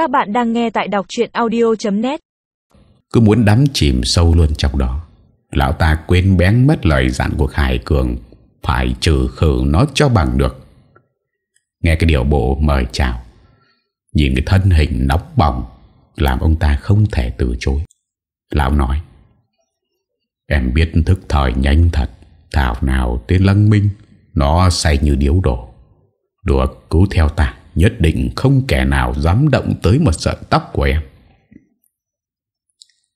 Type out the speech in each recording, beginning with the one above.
Các bạn đang nghe tại đọc truyện audio.net Cứ muốn đắm chìm sâu luôn trong đó, Lão ta quên bén mất lời dặn của Khải Cường, Phải trừ khử nó cho bằng được. Nghe cái điều bộ mời chào, Nhìn cái thân hình nóng bỏng, Làm ông ta không thể từ chối. Lão nói, Em biết thức thời nhanh thật, Thảo nào tên Lăng Minh, Nó say như điếu đổ. Được, cứu theo ta. Nhất định không kẻ nào dám động tới một sợi tóc của em.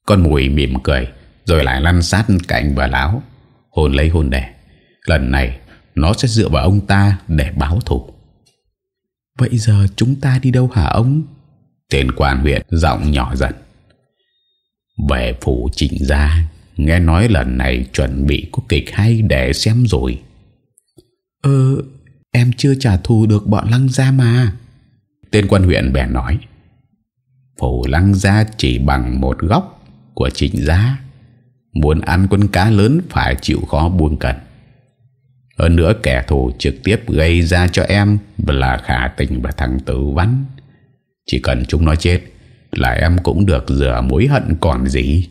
Con mùi mỉm cười, Rồi lại lăn sát cạnh bà lão. Hôn lấy hôn đẻ. Lần này, nó sẽ dựa vào ông ta để báo thù. Vậy giờ chúng ta đi đâu hả ông? Tên quan huyện giọng nhỏ dần Về phủ trịnh gia, Nghe nói lần này chuẩn bị có kịch hay để xem rồi. Ờ Em chưa trả thù được bọn lăng gia mà. Tên quan huyện bèn nói, Phủ lăng gia chỉ bằng một góc Của trịnh gia Muốn ăn con cá lớn Phải chịu khó buông cần Hơn nữa kẻ thù trực tiếp Gây ra cho em Là khả tình và thằng tử văn. Chỉ cần chúng nó chết Là em cũng được rửa mối hận còn gì.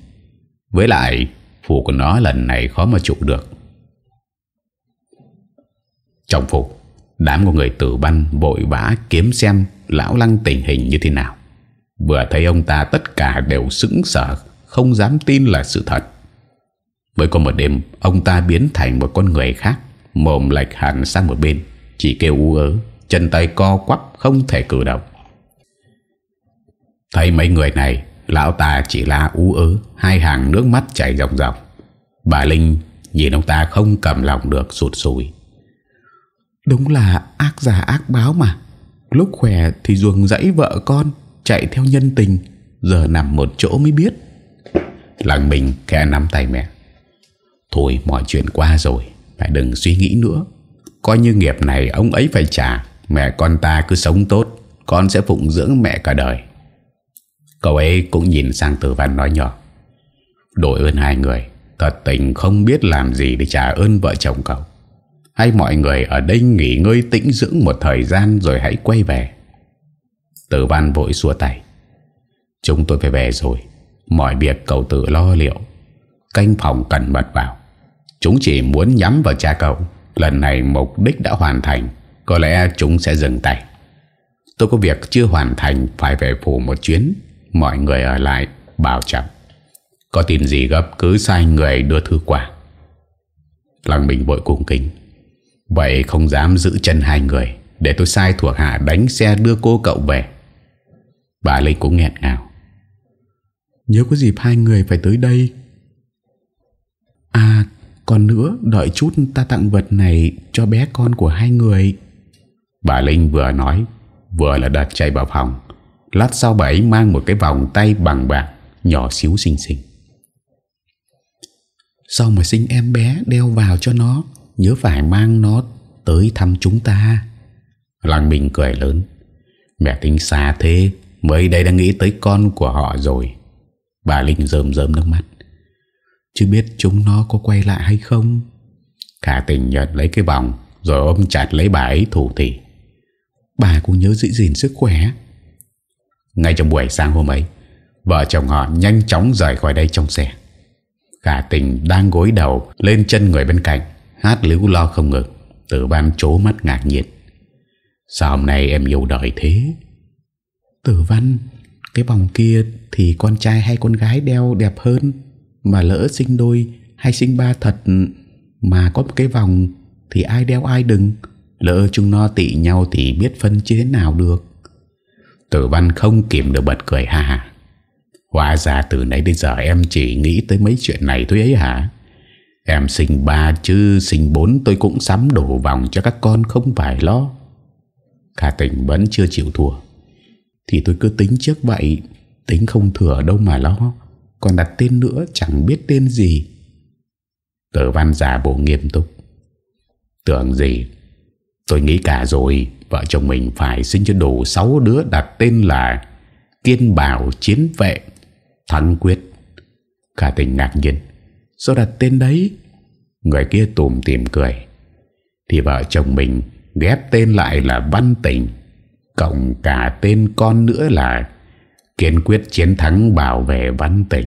Với lại, Phủ của nó lần này khó mà trụ được. Trong phục. Đám của người tử băn vội vã kiếm xem Lão lăng tình hình như thế nào. Vừa thấy ông ta tất cả đều sững sờ, Không dám tin là sự thật. Mới có một đêm, Ông ta biến thành một con người khác, Mồm lệch hẳn sang một bên, Chỉ kêu u ớ, Chân tay co quắp không thể cử động. Thấy mấy người này, Lão ta chỉ là u ớ, Hai hàng nước mắt chảy ròng ròng Bà Linh nhìn ông ta không cầm lòng được sụt sùi. Đúng là ác giả ác báo mà. Lúc khỏe thì ruồng dãy vợ con, Chạy theo nhân tình, Giờ nằm một chỗ mới biết. Lăng mình khẽ nắm tay mẹ. Thôi mọi chuyện qua rồi, Mẹ đừng suy nghĩ nữa. Coi như nghiệp này ông ấy phải trả, Mẹ con ta cứ sống tốt, Con sẽ phụng dưỡng mẹ cả đời. Cậu ấy cũng nhìn sang tử văn nói nhỏ. Đội ơn hai người Thật tình không biết làm gì để trả ơn vợ chồng cậu. Hay mọi người ở đây nghỉ ngơi tĩnh dưỡng một thời gian rồi hãy quay về. Tử văn vội xua tay. Chúng tôi phải về rồi. Mọi việc cậu tự lo liệu. Canh phòng cần mật vào. Chúng chỉ muốn nhắm vào cha cậu. Lần này mục đích đã hoàn thành. Có lẽ chúng sẽ dừng tay. Tôi có việc chưa hoàn thành, Phải về phủ một chuyến. Mọi người ở lại, bảo trọng. Có tin gì gấp, cứ sai người đưa thư quả Lăng Bình vội cung kính. Vậy không dám giữ chân hai người Để tôi sai thuộc hạ đánh xe đưa cô cậu về. Bà Linh cũng nghẹn ngào. Nhớ có dịp hai người phải tới đây. À còn nữa Đợi chút ta tặng vật này Cho bé con của hai người. Bà Linh vừa nói Vừa là đặt chạy vào phòng. Lát sau bà ấy mang một cái vòng tay bằng bạc Nhỏ xíu xinh xinh. Sau mà sinh em bé Đeo vào cho nó Nhớ phải mang nó tới thăm chúng ta. Lăng bình cười lớn. Mẹ tính xa thế, Mới đây đã nghĩ tới con của họ rồi. Bà Linh rơm rơm nước mắt. Chứ biết chúng nó có quay lại hay không? Cả tình nhận lấy cái vòng Rồi ôm chặt lấy bà ấy thủ thị Bà cũng nhớ giữ gìn sức khỏe. Ngay trong buổi sáng hôm ấy, Vợ chồng họ nhanh chóng rời khỏi đây trong xe. Cả tình đang gối đầu Lên chân người bên cạnh. Hát líu lo không ngực Tử ban chố mắt ngạc nhiên. Sao hôm nay em yêu đời thế? Tử văn, Cái vòng kia thì con trai hay con gái đeo đẹp hơn, Mà lỡ sinh đôi hay sinh ba thật, Mà có một cái vòng Thì ai đeo ai đừng. Lỡ chúng nó tị nhau thì biết phân chế thế nào được. Tử văn không kìm được bật cười hà Hóa ra từ nãy đến giờ em chỉ nghĩ tới mấy chuyện này thôi ấy hả? Em sinh ba chứ sinh bốn, tôi cũng sắm đổ vòng cho các con không phải lo. Cả tình vẫn chưa chịu thua. Thì tôi cứ tính trước vậy, Tính không thừa đâu mà lo. Còn đặt tên nữa, chẳng biết tên gì. Tử văn giả bộ nghiêm túc. Tưởng gì? Tôi nghĩ cả rồi, Vợ chồng mình phải sinh cho đủ 6 đứa đặt tên là Kiên Bảo Chiến Vệ. Thắng Quyết. Cả tình ngạc nhiên. Sao đặt tên đấy. Người kia tùm tìm cười. Thì vợ chồng mình ghép tên lại là Văn Tình. Cộng cả tên con nữa là Kiên quyết chiến thắng bảo vệ văn tịch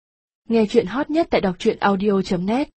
Nghe chuyện hot nhất tại đọc audio.net